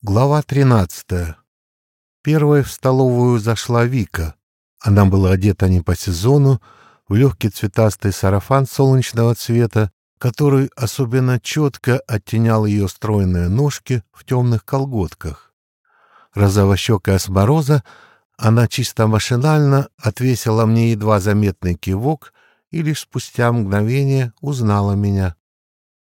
Глава 13. Первой в столовую зашла Вика. Она была одета не по сезону, в легкий цветастый сарафан солнечного цвета, который особенно четко оттенял ее стройные ножки в темных колготках. Розовощекая с мороза, она чисто машинально отвесила мне едва заметный кивок и лишь спустя мгновение узнала меня.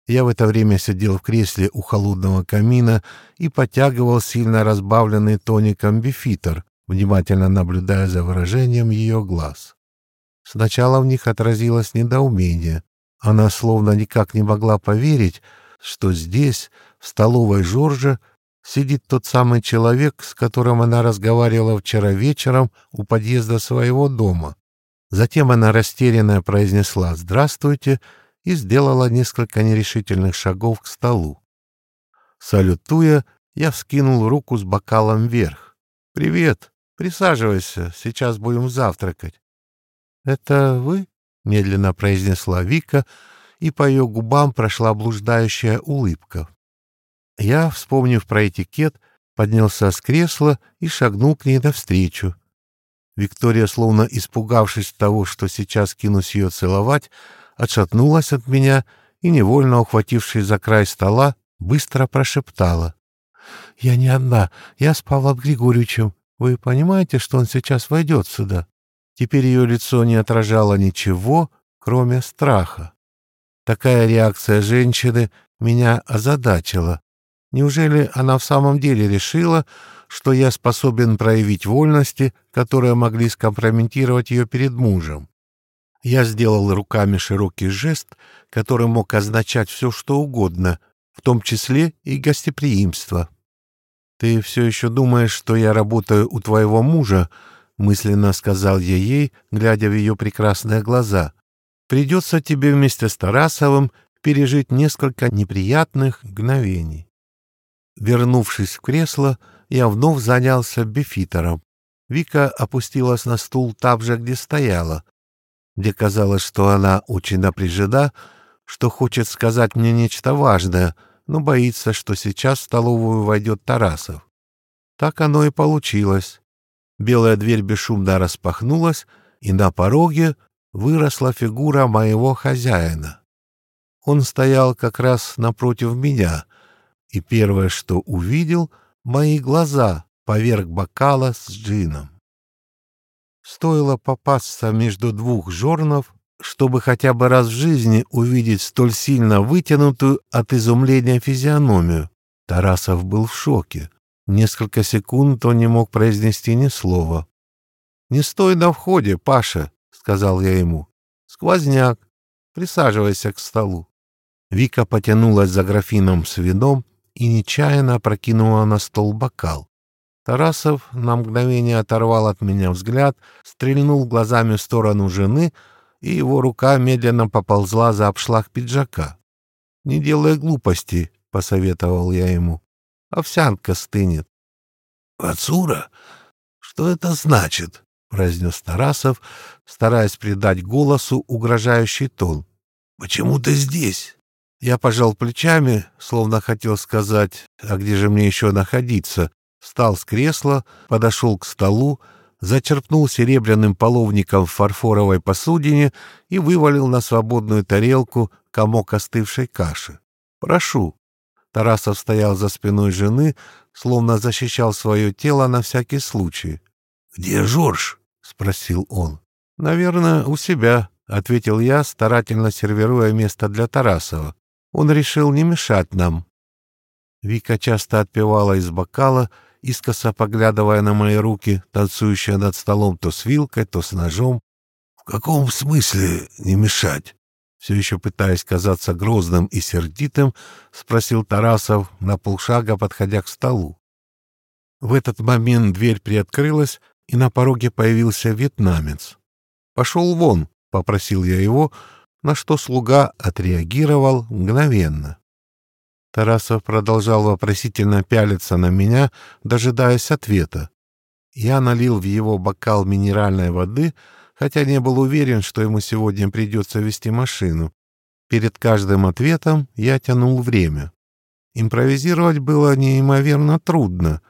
Я в это время сидел в кресле у холодного камина и потягивал сильно разбавленный тоником бифитер, внимательно наблюдая за выражением ее глаз. Сначала в них отразилось недоумение. Она словно никак не могла поверить, что здесь, в столовой Жоржа, сидит тот самый человек, с которым она разговаривала вчера вечером у подъезда своего дома. Затем она растерянно произнесла «Здравствуйте», и сделала несколько нерешительных шагов к столу. Салютуя, я вскинул руку с бокалом вверх. «Привет! Присаживайся, сейчас будем завтракать». «Это вы?» — медленно произнесла Вика, и по ее губам прошла блуждающая улыбка. Я, вспомнив про этикет, поднялся с кресла и шагнул к ней навстречу. Виктория, словно испугавшись того, что сейчас кинусь ее целовать, отшатнулась от меня и, невольно ухватившись за край стола, быстро прошептала. — Я не одна, я с Павлом Григорьевичем. Вы понимаете, что он сейчас войдет сюда? Теперь ее лицо не отражало ничего, кроме страха. Такая реакция женщины меня озадачила. Неужели она в самом деле решила, что я способен проявить вольности, которые могли скомпрометировать ее перед мужем? Я сделал руками широкий жест, который мог означать все, что угодно, в том числе и гостеприимство. «Ты все еще думаешь, что я работаю у твоего мужа?» — мысленно сказал я ей, глядя в ее прекрасные глаза. «Придется тебе вместе с Тарасовым пережить несколько неприятных мгновений». Вернувшись в кресло, я вновь занялся бифитером. Вика опустилась на стул там же, где стояла. Мне казалось, что она очень напряжена, что хочет сказать мне нечто важное, но боится, что сейчас в столовую войдет Тарасов. Так оно и получилось. Белая дверь бесшумно распахнулась, и на пороге выросла фигура моего хозяина. Он стоял как раз напротив меня, и первое, что увидел, — мои глаза поверх бокала с джином. Стоило попасться между двух жорнов, чтобы хотя бы раз в жизни увидеть столь сильно вытянутую от изумления физиономию. Тарасов был в шоке. Несколько секунд он не мог произнести ни слова. «Не стой на входе, Паша», — сказал я ему. «Сквозняк. Присаживайся к столу». Вика потянулась за графином с вином и нечаянно опрокинула на стол бокал. Тарасов на мгновение оторвал от меня взгляд, стрельнул глазами в сторону жены, и его рука медленно поползла за обшлаг пиджака. — Не делай глупости, — посоветовал я ему. — Овсянка стынет. — Ацура? Что это значит? — произнес Тарасов, стараясь придать голосу угрожающий тон. — Почему ты здесь? Я пожал плечами, словно хотел сказать, а где же мне еще находиться, встал с кресла, подошел к столу, зачерпнул серебряным половником в фарфоровой посудине и вывалил на свободную тарелку комок остывшей каши. «Прошу». Тарасов стоял за спиной жены, словно защищал свое тело на всякий случай. «Где Жорж?» — спросил он. «Наверное, у себя», — ответил я, старательно сервируя место для Тарасова. «Он решил не мешать нам». Вика часто отпивала из бокала, искоса поглядывая на мои руки, танцующие над столом то с вилкой, то с ножом. — В каком смысле не мешать? Все еще пытаясь казаться грозным и сердитым, спросил Тарасов, на полшага подходя к столу. В этот момент дверь приоткрылась, и на пороге появился вьетнамец. «Пошел вон», — попросил я его, на что слуга отреагировал мгновенно. Тарасов продолжал вопросительно пялиться на меня, дожидаясь ответа. Я налил в его бокал минеральной воды, хотя не был уверен, что ему сегодня придется вести машину. Перед каждым ответом я тянул время. Импровизировать было неимоверно трудно.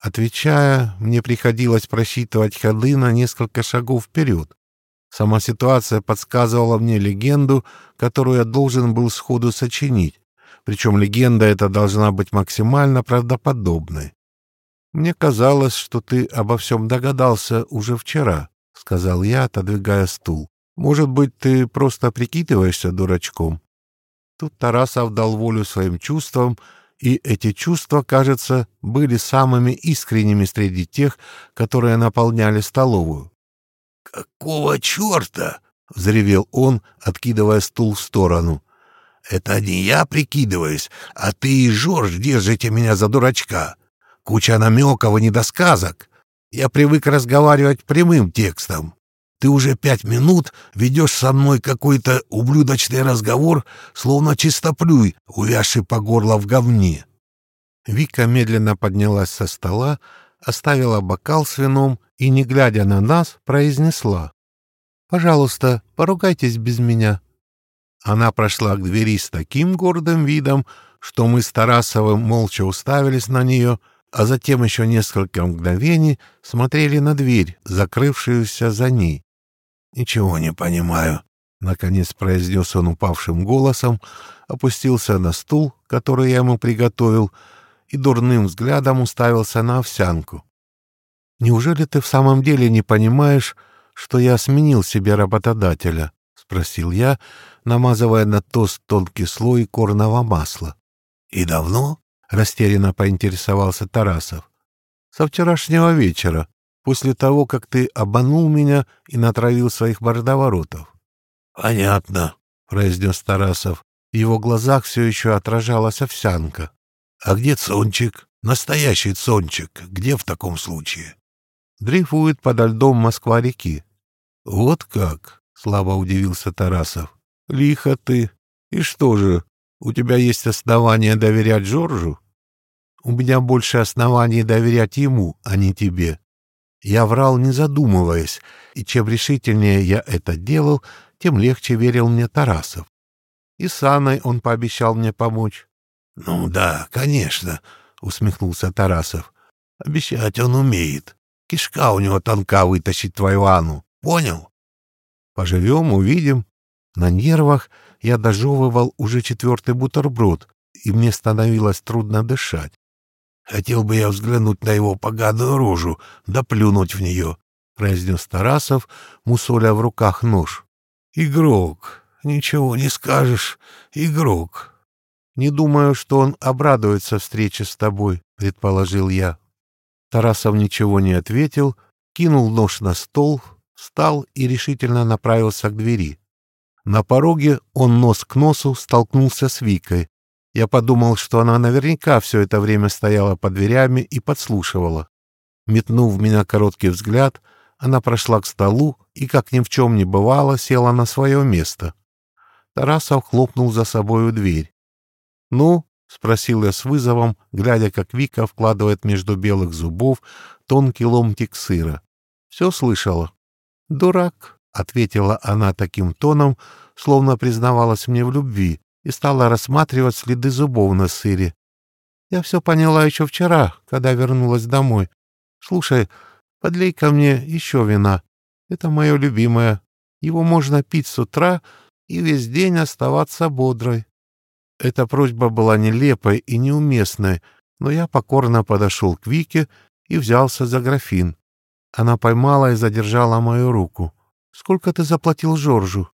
Отвечая, мне приходилось просчитывать ходы на несколько шагов вперед. Сама ситуация подсказывала мне легенду, которую я должен был сходу сочинить. Причем легенда эта должна быть максимально правдоподобной. «Мне казалось, что ты обо всем догадался уже вчера», — сказал я, отодвигая стул. «Может быть, ты просто прикидываешься дурачком?» Тут Тарасов дал волю своим чувствам, и эти чувства, кажется, были самыми искренними среди тех, которые наполняли столовую. «Какого черта?» — взревел он, откидывая стул в сторону. «Это не я прикидываюсь, а ты и Жорж держите меня за дурачка. Куча намеков и недосказок. Я привык разговаривать прямым текстом. Ты уже пять минут ведешь со мной какой-то ублюдочный разговор, словно чистоплюй, увязший по горло в говне». Вика медленно поднялась со стола, оставила бокал с вином и, не глядя на нас, произнесла. «Пожалуйста, поругайтесь без меня». Она прошла к двери с таким гордым видом, что мы с Тарасовым молча уставились на нее, а затем еще несколько мгновений смотрели на дверь, закрывшуюся за ней. «Ничего не понимаю», — наконец произнес он упавшим голосом, опустился на стул, который я ему приготовил, и дурным взглядом уставился на овсянку. «Неужели ты в самом деле не понимаешь, что я сменил себе работодателя?» — спросил я, намазывая на тост тонкий слой корного масла. «И давно?» — растерянно поинтересовался Тарасов. «Со вчерашнего вечера, после того, как ты обманул меня и натравил своих бородоворотов». «Понятно», — произнес Тарасов. В его глазах все еще отражалась овсянка. «А где Цончик? Настоящий Цончик. Где в таком случае?» «Дрейфует подо льдом Москва-реки». «Вот как?» — слабо удивился Тарасов. «Лихо ты. И что же, у тебя есть основания доверять Джорджу?» «У меня больше оснований доверять ему, а не тебе». Я врал, не задумываясь, и чем решительнее я это делал, тем легче верил мне Тарасов. И с Анной он пообещал мне помочь. — Ну да, конечно, — усмехнулся Тарасов. — Обещать он умеет. Кишка у него тонка вытащить твою Анну. Понял? Поживем, увидим. На нервах я дожевывал уже четвертый бутерброд, и мне становилось трудно дышать. Хотел бы я взглянуть на его поганую рожу, да плюнуть в нее, — произнес Тарасов, мусоля в руках нож. — Игрок, ничего не скажешь, игрок. «Не думаю, что он обрадуется встрече с тобой», — предположил я. Тарасов ничего не ответил, кинул нож на стол, встал и решительно направился к двери. На пороге он нос к носу столкнулся с Викой. Я подумал, что она наверняка все это время стояла под дверями и подслушивала. Метнув в меня короткий взгляд, она прошла к столу и, как ни в чем не бывало, села на свое место. Тарасов хлопнул за собою дверь. «Ну?» — спросил я с вызовом, глядя, как Вика вкладывает между белых зубов тонкий ломтик сыра. «Все слышала?» «Дурак», — ответила она таким тоном, словно признавалась мне в любви, и стала рассматривать следы зубов на сыре. «Я все поняла еще вчера, когда вернулась домой. Слушай, подлей ко мне еще вина. Это мое любимое. Его можно пить с утра и весь день оставаться бодрой. Эта просьба была нелепой и неуместной, но я покорно подошел к Вике и взялся за графин. Она поймала и задержала мою руку. «Сколько ты заплатил Жоржу?»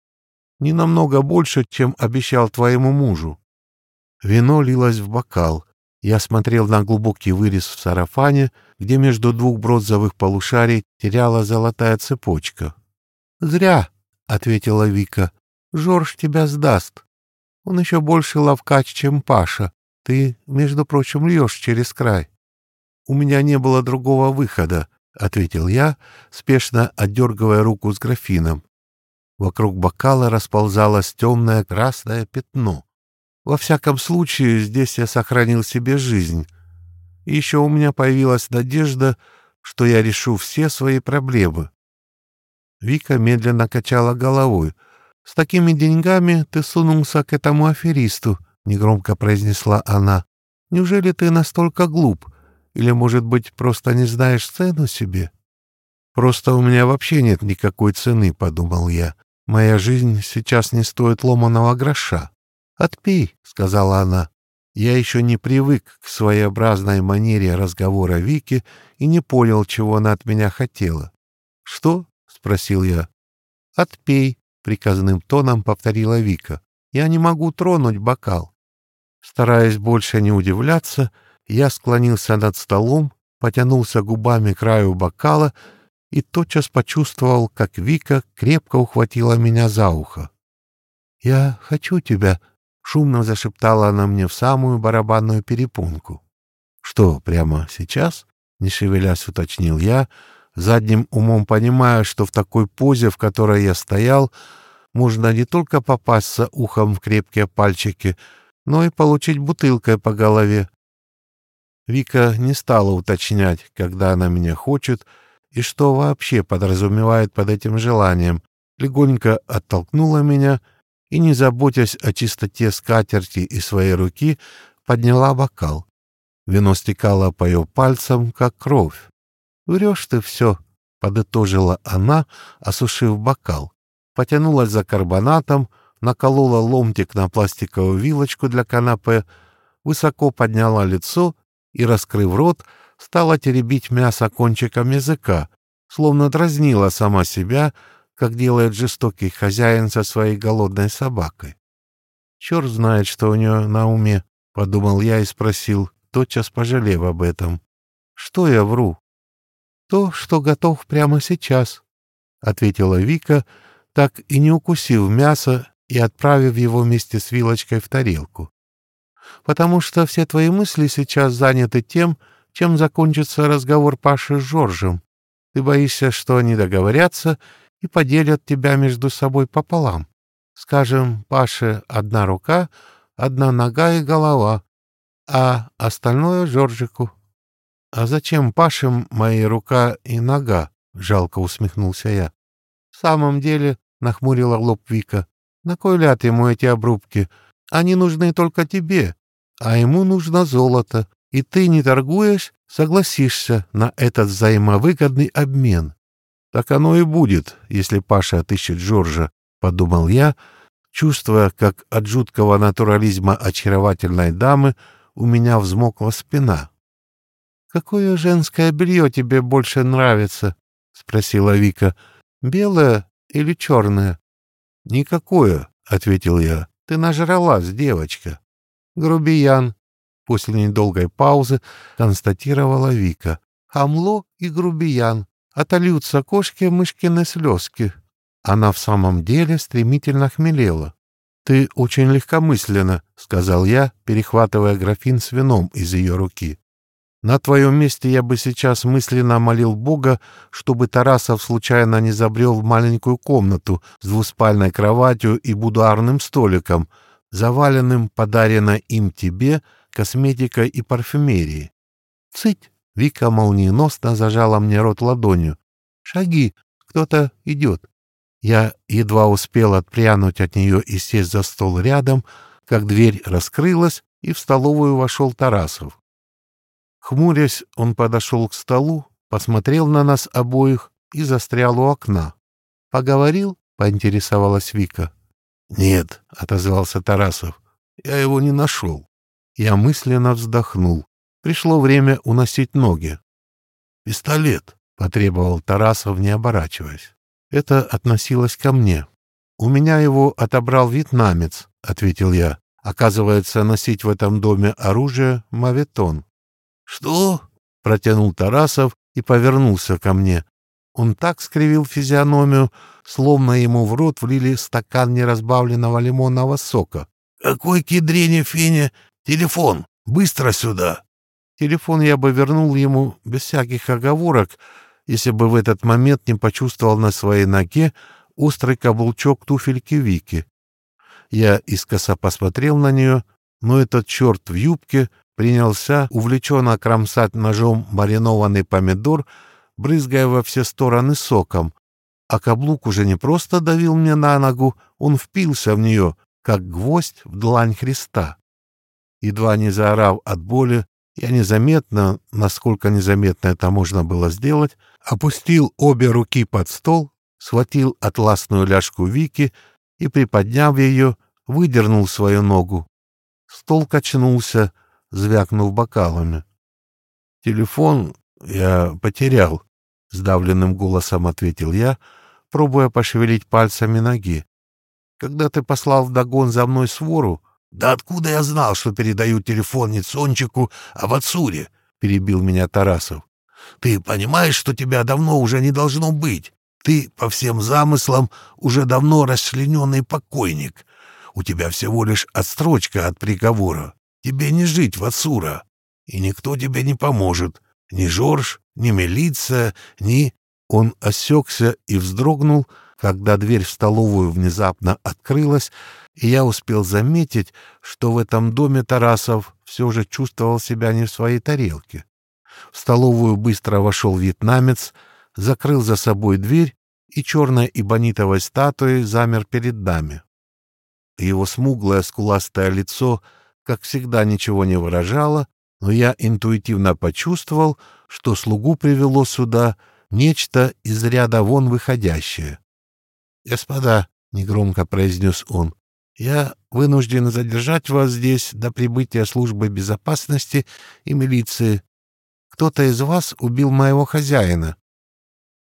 «Не намного больше, чем обещал твоему мужу». Вино лилось в бокал. Я смотрел на глубокий вырез в сарафане, где между двух бронзовых полушарий теряла золотая цепочка. «Зря», — ответила Вика. «Жорж тебя сдаст». Он еще больше ловкач, чем Паша. Ты, между прочим, льешь через край. У меня не было другого выхода, — ответил я, спешно отдергивая руку с графином. Вокруг бокала расползалось темное красное пятно. Во всяком случае, здесь я сохранил себе жизнь. И еще у меня появилась надежда, что я решу все свои проблемы. Вика медленно качала головой — «С такими деньгами ты сунулся к этому аферисту», — негромко произнесла она. Неужели ты настолько глуп? Или, может быть, просто не знаешь цену себе? Просто у меня вообще нет никакой цены, — подумал я. Моя жизнь сейчас не стоит ломаного гроша. Отпей, — сказала она. Я еще не привык к своеобразной манере разговора Вики и не понял, чего она от меня хотела. «Что?» — спросил я. «Отпей», — приказным тоном повторила Вика. «Я не могу тронуть бокал». Стараясь больше не удивляться, я склонился над столом, потянулся губами к краю бокала и тотчас почувствовал, как Вика крепко ухватила меня за ухо. «Я хочу тебя», — шумно зашептала она мне в самую барабанную перепонку. «Что, прямо сейчас?» — не шевелясь уточнил я, задним умом понимая, что в такой позе, в которой я стоял, можно не только попасться ухом в крепкие пальчики, но и получить бутылкой по голове. Вика не стала уточнять, когда она меня хочет и что вообще подразумевает под этим желанием, легонько оттолкнула меня и, не заботясь о чистоте скатерти и своей руки, подняла бокал. Вино стекало по ее пальцам, как кровь. «Врешь ты все», — подытожила она, осушив бокал. Потянулась за карбонатом, наколола ломтик на пластиковую вилочку для канапе, высоко подняла лицо и, раскрыв рот, стала теребить мясо кончиком языка, словно дразнила сама себя, как делает жестокий хозяин со своей голодной собакой. «Черт знает, что у нее на уме», — подумал я и спросил, тотчас пожалев об этом. «Что я вру?» «То, что готов прямо сейчас», — ответила Вика, так и не укусив мясо и отправив его вместе с вилочкой в тарелку. «Потому что все твои мысли сейчас заняты тем, чем закончится разговор Паши с Жоржем. Ты боишься, что они договорятся и поделят тебя между собой пополам. Скажем, Паше одна рука, одна нога и голова, а остальное — Жоржику». «А зачем Паше мои рука и нога?» — жалко усмехнулся я. «В самом деле», — нахмурила лоб Вика, на кой ляд ему эти обрубки? Они нужны только тебе, а ему нужно золото, и ты, не торгуешь, согласишься на этот взаимовыгодный обмен. Так оно и будет, если Паша отыщет Джорджа, — подумал я, чувствуя, как от жуткого натурализма очаровательной дамы у меня взмокла спина. — Какое женское белье тебе больше нравится? — спросила Вика. — Белое или черное? «Никакое», — ответил я. «Ты нажралась, девочка». «Грубиян», — после недолгой паузы констатировала Вика. «Хамло и грубиян. Отольются кошки мышкины слезки». Она в самом деле стремительно хмелела. «Ты очень легкомысленно», — сказал я, перехватывая графин с вином из ее руки. На твоем месте я бы сейчас мысленно молил Бога, чтобы Тарасов случайно не забрел в маленькую комнату с двуспальной кроватью и будуарным столиком, заваленным подаренной им тебе косметикой и парфюмерией. Цыть! Вика молниеносно зажала мне рот ладонью. «Шаги! Кто-то идет!» Я едва успел отпрянуть от нее и сесть за стол рядом, как дверь раскрылась, и в столовую вошел Тарасов. Хмурясь, он подошел к столу, посмотрел на нас обоих и застрял у окна. «Поговорил?» — поинтересовалась Вика. «Нет», — отозвался Тарасов, — «я его не нашел». Я мысленно вздохнул. Пришло время уносить ноги. «Пистолет», — потребовал Тарасов, не оборачиваясь. Это относилось ко мне. «У меня его отобрал вьетнамец», — ответил я. «Оказывается, носить в этом доме оружие — моветон». «Что?» — протянул Тарасов и повернулся ко мне. Он так скривил физиономию, словно ему в рот влили стакан неразбавленного лимонного сока. «Какой кедрене, Феня! Телефон! Быстро сюда!» Телефон я бы вернул ему без всяких оговорок, если бы в этот момент не почувствовал на своей ноге острый каблучок туфельки Вики. Я искоса посмотрел на нее, но этот черт в юбке принялся увлеченно кромсать ножом маринованный помидор, брызгая во все стороны соком. А каблук уже не просто давил мне на ногу, он впился в нее, как гвоздь в длань Христа. Едва не заорав от боли, я незаметно, насколько незаметно это можно было сделать, опустил обе руки под стол, схватил атласную ляжку Вики и, приподняв ее, выдернул свою ногу. Стол качнулся, звякнув бокалами. «Телефон я потерял», — сдавленным голосом ответил я, пробуя пошевелить пальцами ноги. «Когда ты послал вдогон за мной свору, «Да откуда я знал, что передаю телефон не Цончику, а Вацуре?» — перебил меня Тарасов. «Ты понимаешь, что тебя давно уже не должно быть? Ты, по всем замыслам, уже давно расчлененный покойник. У тебя всего лишь отстрочка от приговора. Тебе не жить, Вацура. И никто тебе не поможет. Ни Жорж, ни милиция, ни...» Он осекся и вздрогнул, когда дверь в столовую внезапно открылась, и я успел заметить, что в этом доме Тарасов все же чувствовал себя не в своей тарелке. В столовую быстро вошел вьетнамец, закрыл за собой дверь и черной ибонитовой статуей замер перед нами. Его смуглое скуластое лицо, как всегда, ничего не выражало, но я интуитивно почувствовал, что слугу привело сюда нечто из ряда вон выходящее. «Господа», — негромко произнес он, я вынужден задержать вас здесь до прибытия службы безопасности и милиции. Кто-то из вас убил моего хозяина.